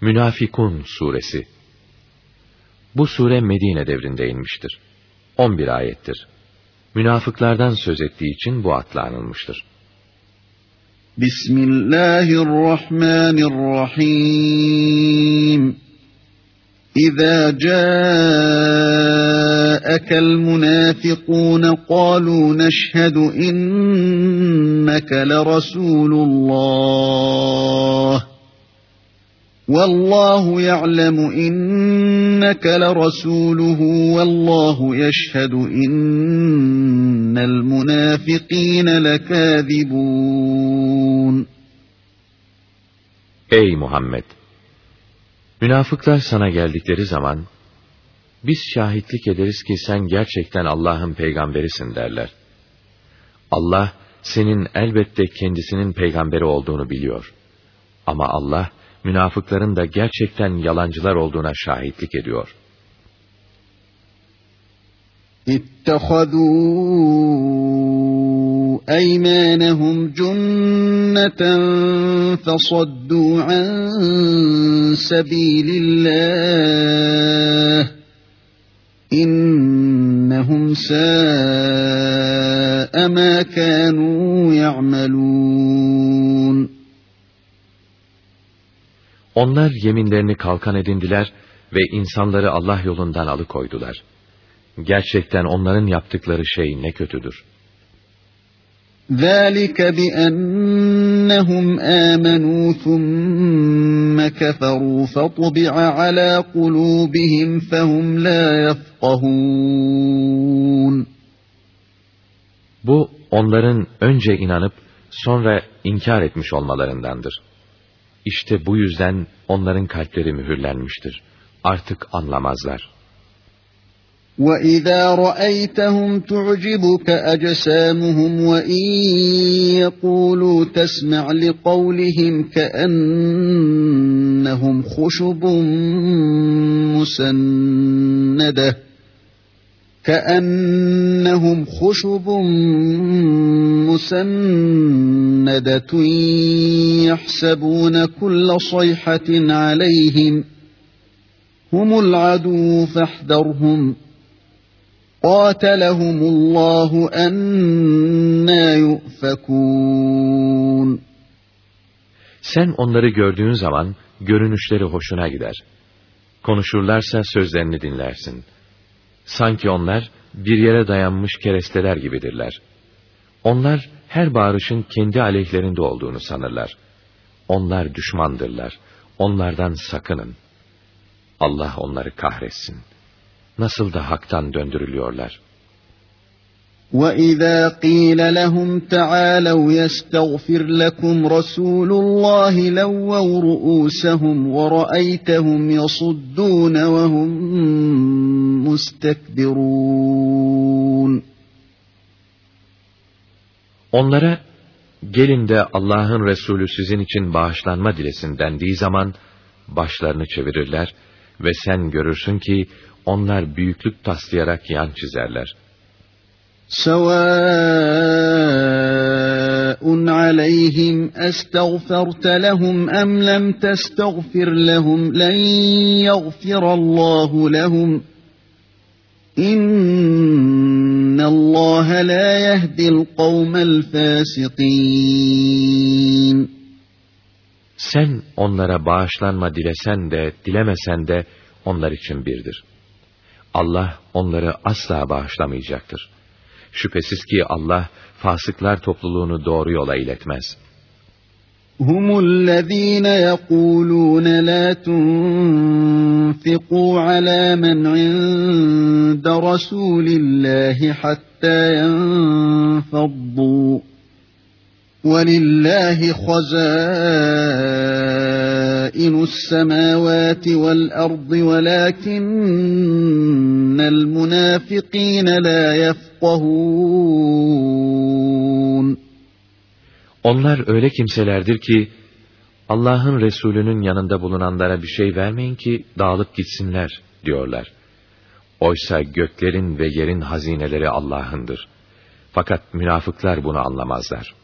Münafikun Suresi Bu sure Medine devrinde inmiştir. 11 ayettir. Münafıklardan söz ettiği için bu adla anılmıştır. Bismillahirrahmanirrahim İzâ câekel münâfikûne qâlû neşhedü inneke le Resulullah Vallahu ya'lemu inneke lerasuluhu vallahu yeşhedü innel münafikine lekâzibûn. Ey Muhammed! Münafıklar sana geldikleri zaman, biz şahitlik ederiz ki sen gerçekten Allah'ın peygamberisin derler. Allah, senin elbette kendisinin peygamberi olduğunu biliyor. Ama Allah, münafıkların da gerçekten yalancılar olduğuna şahitlik ediyor. اتخذوا أيمانهم جنة فصدوا عن سبيل الله إنهم ساء ما كانوا يعملون Onlar yeminlerini kalkan edindiler ve insanları Allah yolundan alıkoydular. Gerçekten onların yaptıkları şey ne kötüdür. ذَٰلِكَ بِأَنَّهُمْ آمَنُوا ثُمَّ كَفَرُوا فَطُبِعَ عَلَى قُلُوبِهِمْ فَهُمْ لَا يَفْقَهُونَ Bu, onların önce inanıp sonra inkar etmiş olmalarındandır. İşte bu yüzden onların kalpleri mühürlenmiştir. Artık anlamazlar. وَإِذَا رَأَيْتَهُمْ تُعْجِبُكَ أَجْسَامُهُمْ وَإِنْ يَقُولُوا تَسْمَعْ لِقَوْلِهِمْ كَأَنَّهُمْ خُشُبٌ مُسَنَّدَةٌ كأنهم خشب مسندة يحسبون كل صيحة عليهم هم العدو فاحذرهم قاتلهم الله أنا يؤفكون Sen onları gördüğün zaman görünüşleri hoşuna gider. Konuşurlarsa sözlerini dinlersin.'' Sanki onlar bir yere dayanmış keresteler gibidirler. Onlar her bağırışın kendi aleyhlerinde olduğunu sanırlar. Onlar düşmandırlar. Onlardan sakının. Allah onları kahretsin. Nasıl da haktan döndürülüyorlar.'' وَإِذَا قِيلَ لَهُمْ تَعَالَوْا يَسْتَغْفِرْ لَكُمْ رَسُولُ اللَّهِ لَوَّوْا رُؤُوسَهُمْ وَرَأَيْتَهُمْ يَصُدُّونَ وَهُمْ مُسْتَكْبِرُونَ Onlara gelin de Allah'ın Resulü sizin için bağışlanma dilesin dendiği zaman başlarını çevirirler ve sen görürsün ki onlar büyüklük taslayarak yan çizerler.'' سواء عليهم استغفرت لهم ام لم تستغفر لهم لن يغفر الله لهم ان الله لا يهدي القوم الفاسقين Sen onlara bağışlanma dilesen de dilemesen de onlar için birdir. Allah onları asla bağışlamayacaktır. Şüphesiz ki Allah fasıklar topluluğunu doğru yola iletmez. هم الذين يقولون لا تنفقوا على من عند رسول الله حتى ينفضوا ولله خزائن السماوات والأرض ولكن المنافقين لا يفقهون Onlar öyle kimselerdir ki, Allah'ın Resulü'nün yanında bulunanlara bir şey vermeyin ki dağılıp gitsinler diyorlar. Oysa göklerin ve yerin hazineleri Allah'ındır. Fakat münafıklar bunu anlamazlar.''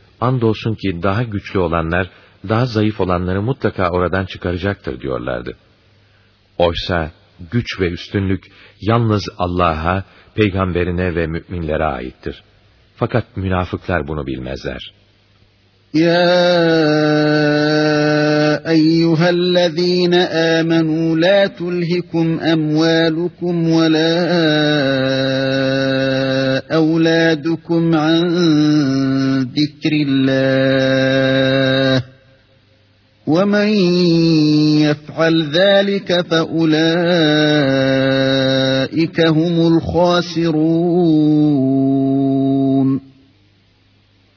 andolsun ki daha güçlü olanlar, daha zayıf olanları mutlaka oradan çıkaracaktır diyorlardı. Oysa güç ve üstünlük yalnız Allah'a, peygamberine ve müminlere aittir. Fakat münafıklar bunu bilmezler. Ya eyyühellezîne âmenû la tulhikum emvâlukum ve la evlâdukum an zikrillâh. وَمَنْ يَفْعَلْ ذَٰلِكَ فَأُولَٰئِكَ هُمُ الْخَاسِرُونَ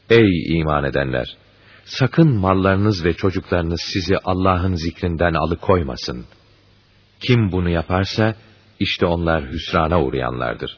Ey iman edenler! Sakın mallarınız ve çocuklarınız sizi Allah'ın zikrinden alıkoymasın. Kim bunu yaparsa, işte onlar hüsrana uğrayanlardır.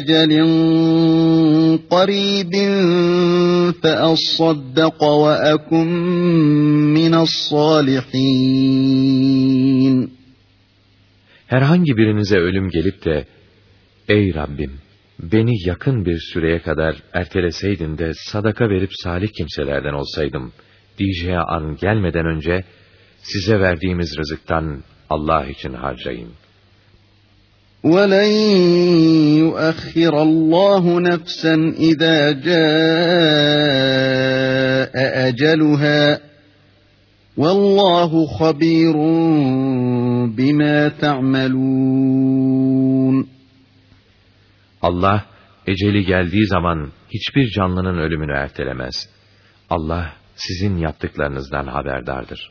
أجل قريب فأصدق وأكن من الصالحين Herhangi birinize ölüm gelip de, Ey Rabbim! beni yakın bir süreye kadar erteleseydin de sadaka verip salih kimselerden olsaydım, diyeceği an gelmeden önce, size verdiğimiz rızıktan Allah için harcayın. وَلَنْ يُؤَخِّرَ اللّٰهُ نَفْسًا اِذَا جَاءَ أَجَلُهَا وَاللّٰهُ خَب۪يرٌ بِمَا تَعْمَلُونَ Allah eceli geldiği zaman hiçbir canlının ölümünü ertelemez. Allah sizin yaptıklarınızdan haberdardır.